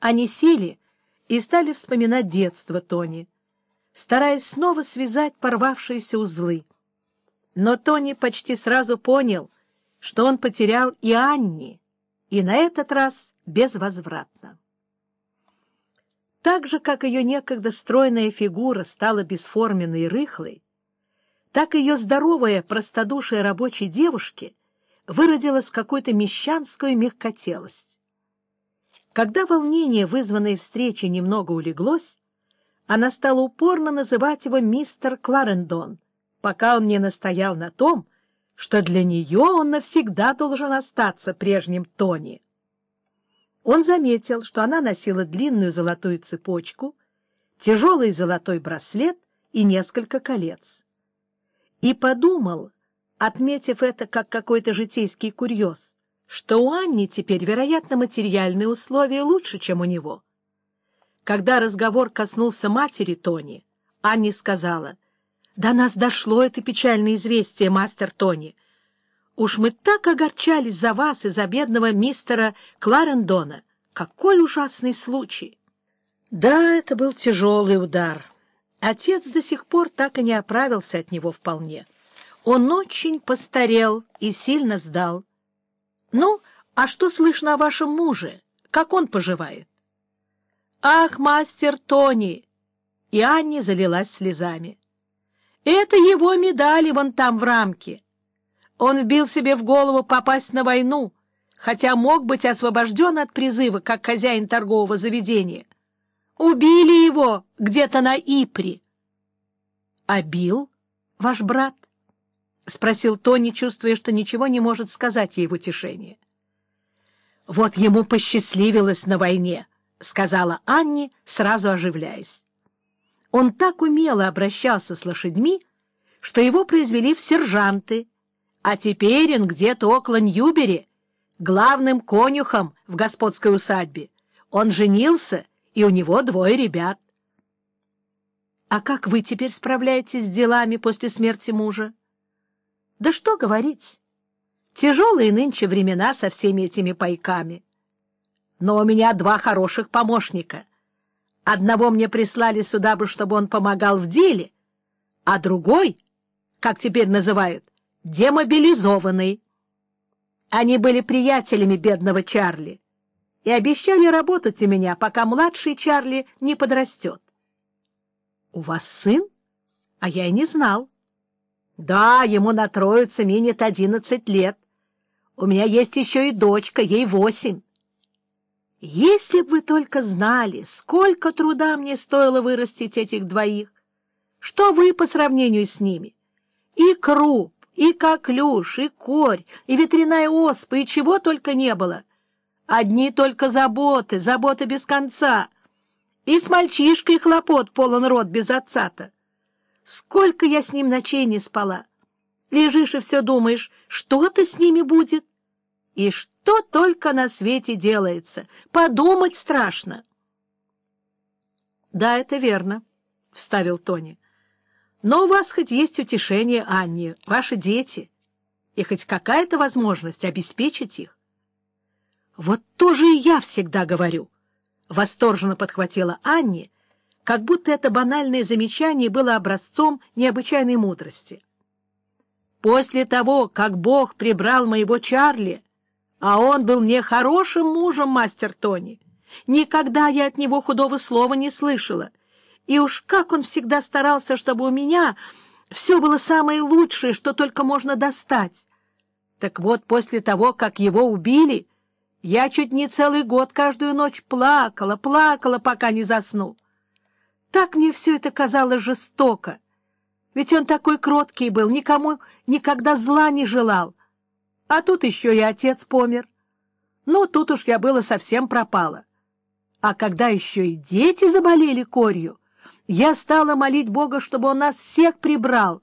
Они сели и стали вспоминать детство Тони, стараясь снова связать порвавшиеся узлы. Но Тони почти сразу понял, что он потерял и Анни, и на этот раз безвозвратно. Так же, как ее некогда стройная фигура стала бесформенной и рыхлой, так ее здоровая простодушие рабочей девушки выродилась в какую-то мещанскую мягкотелость. Когда волнение, вызванное встречей, немного улеглось, она стала упорно называть его мистер Кларендон, пока он не настоял на том, что для нее он навсегда должен остаться прежним Тони. Он заметил, что она носила длинную золотую цепочку, тяжелый золотой браслет и несколько колец. И подумал, отметив это как какой-то житейский курьез, что у Анни теперь, вероятно, материальные условия лучше, чем у него. Когда разговор коснулся матери Тони, Анни сказала, «До нас дошло это печальное известие, мастер Тони. Уж мы так огорчались за вас и за бедного мистера Кларендона. Какой ужасный случай!» Да, это был тяжелый удар. Отец до сих пор так и не оправился от него вполне. Он очень постарел и сильно сдал. Ну, а что слышно о вашем муже? Как он поживает? Ах, мастер Тони! И Анни залилась слезами. Это его медали вон там в рамке. Он вбил себе в голову попасть на войну, хотя мог быть освобожден от призыва, как хозяин торгового заведения. Убили его где-то на Ипре. — А бил ваш брат? — спросил Тони, чувствуя, что ничего не может сказать ей в утешение. — Вот ему посчастливилось на войне, — сказала Анни, сразу оживляясь. Он так умело обращался с лошадьми, что его произвели в сержанты, а теперь он где-то около Ньюбери, главным конюхом в господской усадьбе. Он женился, и у него двое ребят. — А как вы теперь справляетесь с делами после смерти мужа? — Да что говорить. Тяжелые нынче времена со всеми этими пайками. Но у меня два хороших помощника. Одного мне прислали сюда бы, чтобы он помогал в деле, а другой, как теперь называют, демобилизованный. Они были приятелями бедного Чарли и обещали работать у меня, пока младший Чарли не подрастет. — У вас сын? А я и не знал. — Да, ему на троицу минет одиннадцать лет. У меня есть еще и дочка, ей восемь. Если бы вы только знали, сколько труда мне стоило вырастить этих двоих, что вы по сравнению с ними? И круп, и коклюш, и корь, и ветряная оспа, и чего только не было. Одни только заботы, заботы без конца. И с мальчишкой хлопот полон рот без отца-то. Сколько я с ним ночей не спала. Лежишь и все думаешь, что-то с ними будет. И что только на свете делается. Подумать страшно. — Да, это верно, — вставил Тони. — Но у вас хоть есть утешение, Анни, ваши дети, и хоть какая-то возможность обеспечить их. — Вот тоже и я всегда говорю, — восторженно подхватила Анни, как будто это банальное замечание было образцом необычайной мудрости. — После того, как Бог прибрал моего Чарли, а он был мне хорошим мужем, мастер Тони. Никогда я от него худого слова не слышала. И уж как он всегда старался, чтобы у меня все было самое лучшее, что только можно достать. Так вот, после того, как его убили, я чуть не целый год каждую ночь плакала, плакала, пока не засну. Так мне все это казалось жестоко. Ведь он такой кроткий был, никому никогда зла не желал. А тут еще и отец помер. Ну, тут уж я было совсем пропала. А когда еще и дети заболели корью, я стала молить Бога, чтобы он нас всех прибрал.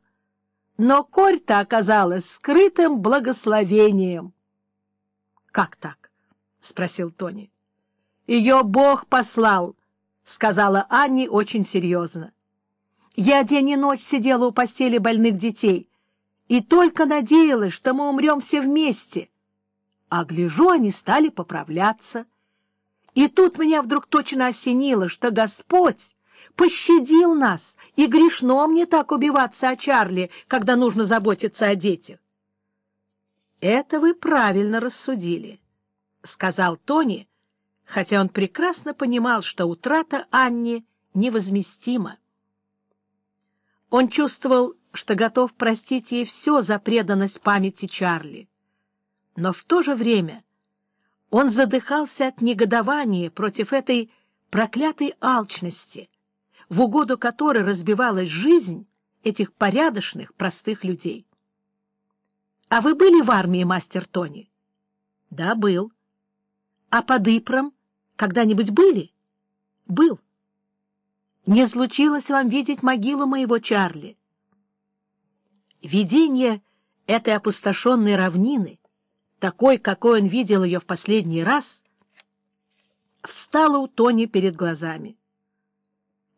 Но корь-то оказалась скрытым благословением. — Как так? — спросил Тони. — Ее Бог послал, — сказала Анни очень серьезно. Я день и ночь сидела у постели больных детей — и только надеялась, что мы умрем все вместе. А гляжу, они стали поправляться. И тут меня вдруг точно осенило, что Господь пощадил нас, и грешно мне так убиваться о Чарли, когда нужно заботиться о детях. — Это вы правильно рассудили, — сказал Тони, хотя он прекрасно понимал, что утрата Анни невозместима. Он чувствовал, что готов простить ей все за преданность памяти Чарли. Но в то же время он задыхался от негодования против этой проклятой алчности, в угоду которой разбивалась жизнь этих порядочных, простых людей. — А вы были в армии, мастер Тони? — Да, был. — А под Ипром когда-нибудь были? — Был. — Не случилось вам видеть могилу моего Чарли? Видение этой опустошенной равнины такой, какой он видел ее в последний раз, встала у Тони перед глазами.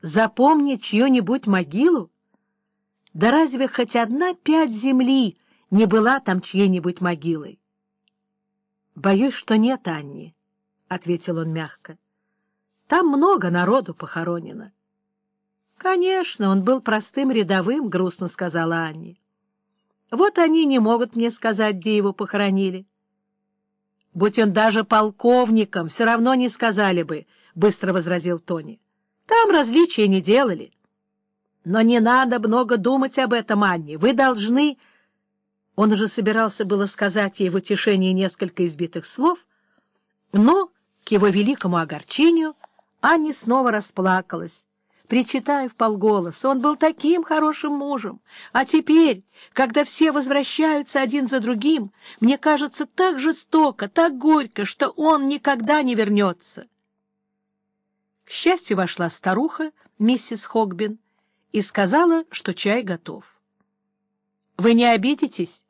Запомнить чью-нибудь могилу? Да разве хоть одна пять земли не была там чьей-нибудь могилой? — Боюсь, что нет, Анни, — ответил он мягко. — Там много народу похоронено. — Конечно, он был простым рядовым, — грустно сказала Анни. Вот они не могут мне сказать, где его похоронили. — Будь он даже полковником, все равно не сказали бы, — быстро возразил Тони. — Там различия не делали. Но не надо много думать об этом, Анне. Вы должны... Он уже собирался было сказать ей в утешении несколько избитых слов, но, его великому огорчению, Анне снова расплакалась, причитая в полголоса. Он был таким хорошим мужем. А теперь, когда все возвращаются один за другим, мне кажется так жестоко, так горько, что он никогда не вернется. К счастью, вошла старуха, миссис Хогбин, и сказала, что чай готов. — Вы не обидитесь,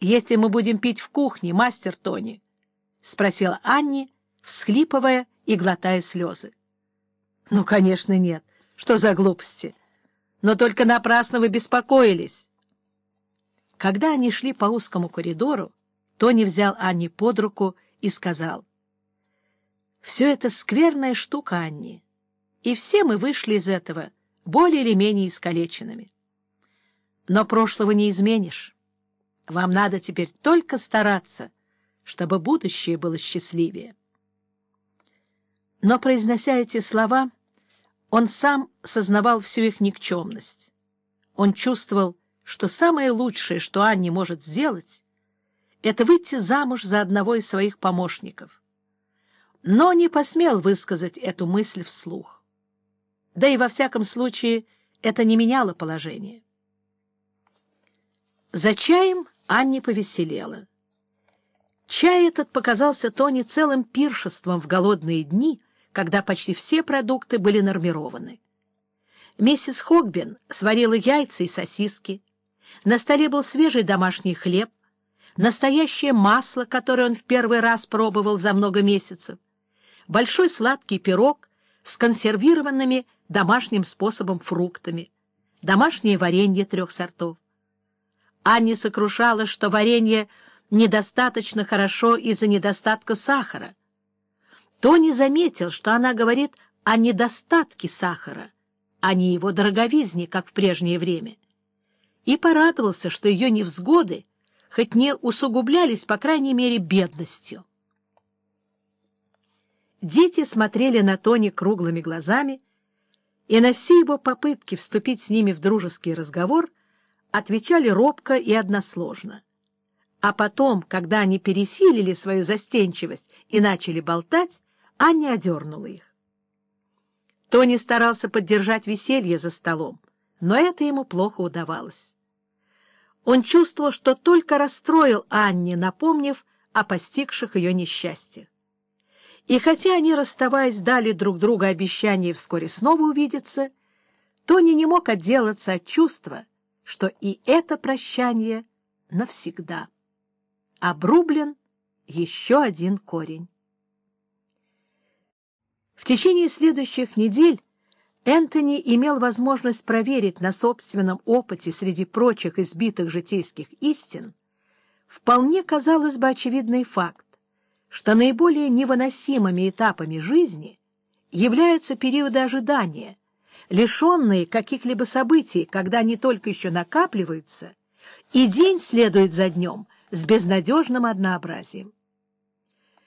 если мы будем пить в кухне, мастер Тони? — спросила Анни, всхлипывая и глотая слезы. — Ну, конечно, нет. — что за глупости? Но только напрасно вы беспокоились. Когда они шли по узкому коридору, Тони взял Анни под руку и сказал, «Все это скверная штука, Анни, и все мы вышли из этого более или менее искалеченными. Но прошлого не изменишь. Вам надо теперь только стараться, чтобы будущее было счастливее». Но, произнося эти слова, он сам сознавал всю их никчемность. Он чувствовал, что самое лучшее, что Анни может сделать, это выйти замуж за одного из своих помощников. Но не посмел высказать эту мысль вслух. Да и во всяком случае это не меняло положение. За чаем Анни повеселела. Чай этот показался Тони целым пиршеством в голодные дни — когда почти все продукты были нормированы. Миссис Хогбин сварила яйца и сосиски. На столе был свежий домашний хлеб, настоящее масло, которое он в первый раз пробовал за много месяцев, большой сладкий пирог с консервированными домашним способом фруктами, домашнее варенье трех сортов. Анни сокрушала, что варенье недостаточно хорошо из-за недостатка сахара, Тони заметил, что она говорит о недостатке сахара, а не его дороговизне, как в прежнее время, и порадовался, что ее невзгоды хоть не усугублялись, по крайней мере, бедностью. Дети смотрели на Тони круглыми глазами, и на все его попытки вступить с ними в дружеский разговор отвечали робко и односложно. А потом, когда они пересилили свою застенчивость и начали болтать, Аня одернула их. Тони старался поддержать веселье за столом, но это ему плохо удавалось. Он чувствовал, что только расстроил Анне, напомнив о постигших ее несчастьях. И хотя они, расставаясь, дали друг другу обещание вскоре снова увидеться, Тони не мог отделаться от чувства, что и это прощание навсегда. Обрублен еще один корень. В течение следующих недель Энтони имел возможность проверить на собственном опыте среди прочих избитых житейских истин вполне, казалось бы, очевидный факт, что наиболее невыносимыми этапами жизни являются периоды ожидания, лишенные каких-либо событий, когда они только еще накапливаются, и день следует за днем с безнадежным однообразием.